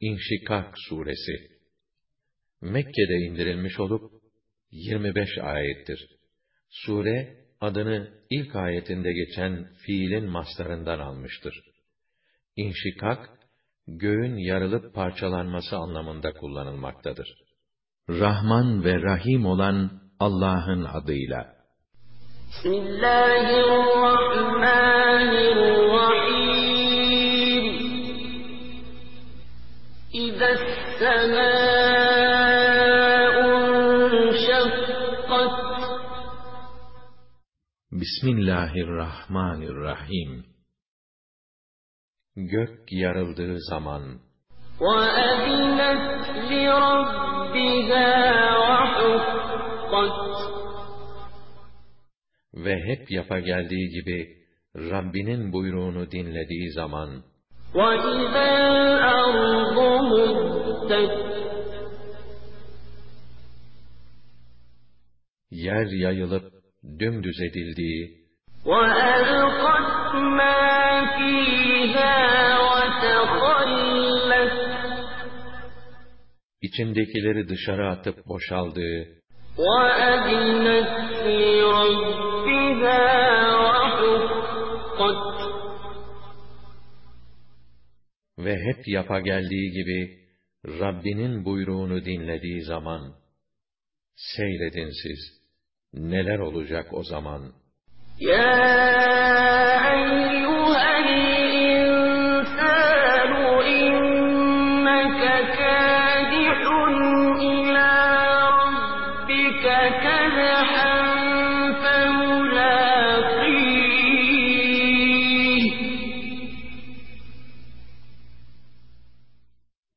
İnşikak suresi Mekke'de indirilmiş olup 25 ayettir. Sure adını ilk ayetinde geçen fiilin mastarından almıştır. İnşikak göğün yarılıp parçalanması anlamında kullanılmaktadır. Rahman ve Rahim olan Allah'ın adıyla. Bismillahirrahmanirrahim. Bismillahirrahmanirrahim. Gök yarıldığı zaman ve hep yapa geldiği gibi Rabbinin buyruğunu dinlediği zaman yer yayılıp dümdüz edildiği içindekileri dışarı atıp boşaldığı ve hep yapa geldiği gibi Rabbinin buyruğunu dinlediği zaman seyredin siz neler olacak o zaman? Ya eyyuhel insanu inneke kâdihun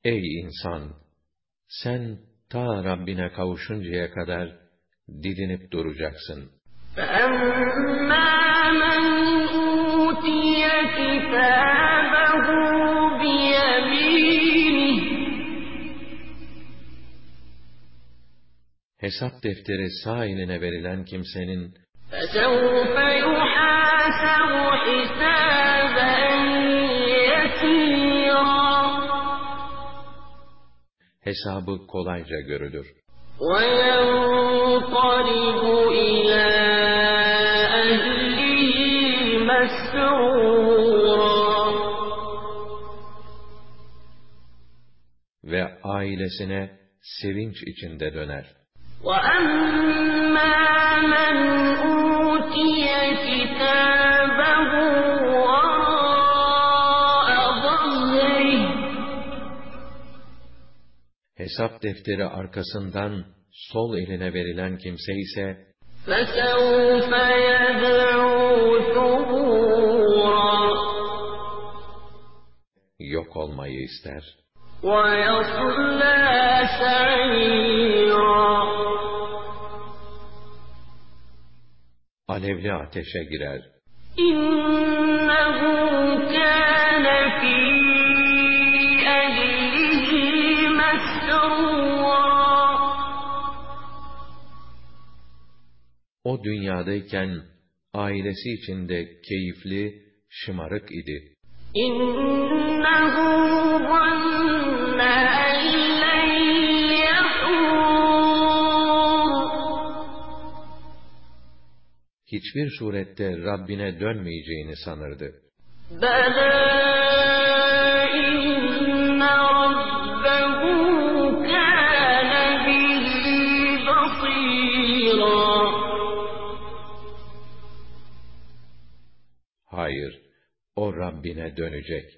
Ey insan! Sen ta Rabbine kavuşuncaya kadar didinip duracaksın. Hesap defteri sağ eline verilen kimsenin hesabı kolayca görülür. وَيَنْقَلِبُ إِلَى أَهْلِهِ مَسْرُورًا Ve ailesine sevinç içinde döner. وَأَمَّا مَنْ Hesap defteri arkasından sol eline verilen kimse ise yok olmayı ister. Alevli ateşe girer. İnnehu kâne fî o dünyadayken ailesi içinde keyifli, şımarık idi. Hiçbir surette Rabbine dönmeyeceğini sanırdı. Hayır, Rabbine dönecek.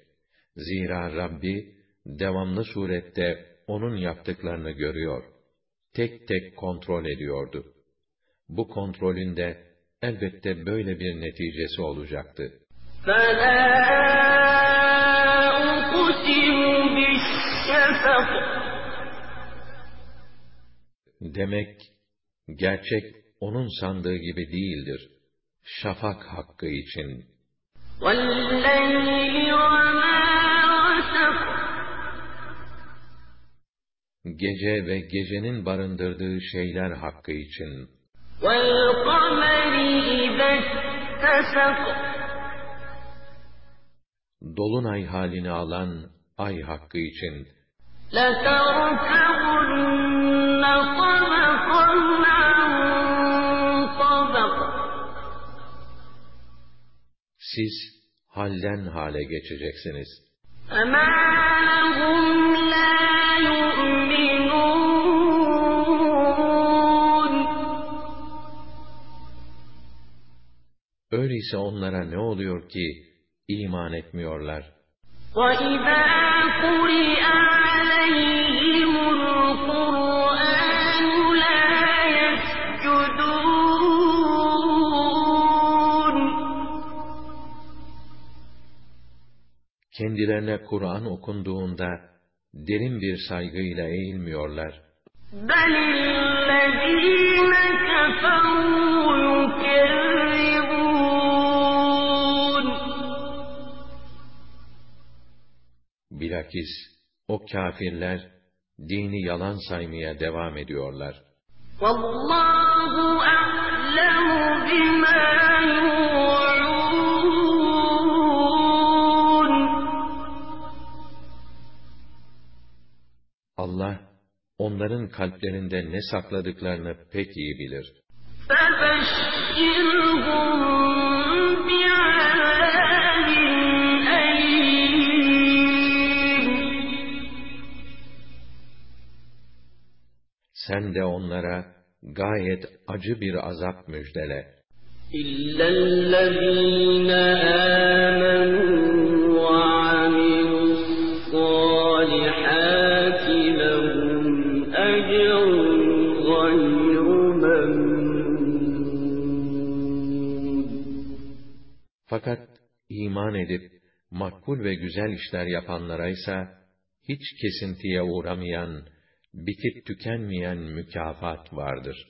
Zira Rabbi, devamlı surette onun yaptıklarını görüyor. Tek tek kontrol ediyordu. Bu kontrolünde elbette böyle bir neticesi olacaktı. Demek, gerçek onun sandığı gibi değildir. Şafak hakkı için Gece ve gecenin barındırdığı şeyler hakkı için. Dolunay halini alan ay hakkı için لتركبن طبقا Siz halden hale geçeceksiniz. فما لهم لا يؤمنون Öyleyse onlara ne oluyor ki iman etmiyorlar? وإذا قرئ عليهم Kendilerine Kur'an okunduğunda derin bir saygıyla eğilmiyorlar. بل الذين كفروا يكذبون Bilakis o kâfirler dini yalan saymaya devam ediyorlar. والله أعلم بما Allah onların kalplerinde ne sakladıklarını pek iyi bilir. Sen de onlara gayet acı bir azap müjdele. İllellezîne Fakat iman edip makbul ve güzel işler yapanlara ise hiç kesintiye uğramayan, bitip tükenmeyen mükafat vardır.